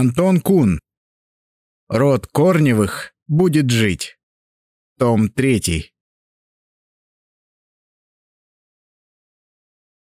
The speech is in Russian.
Антон Кун. Род Корневых будет жить. Том 3.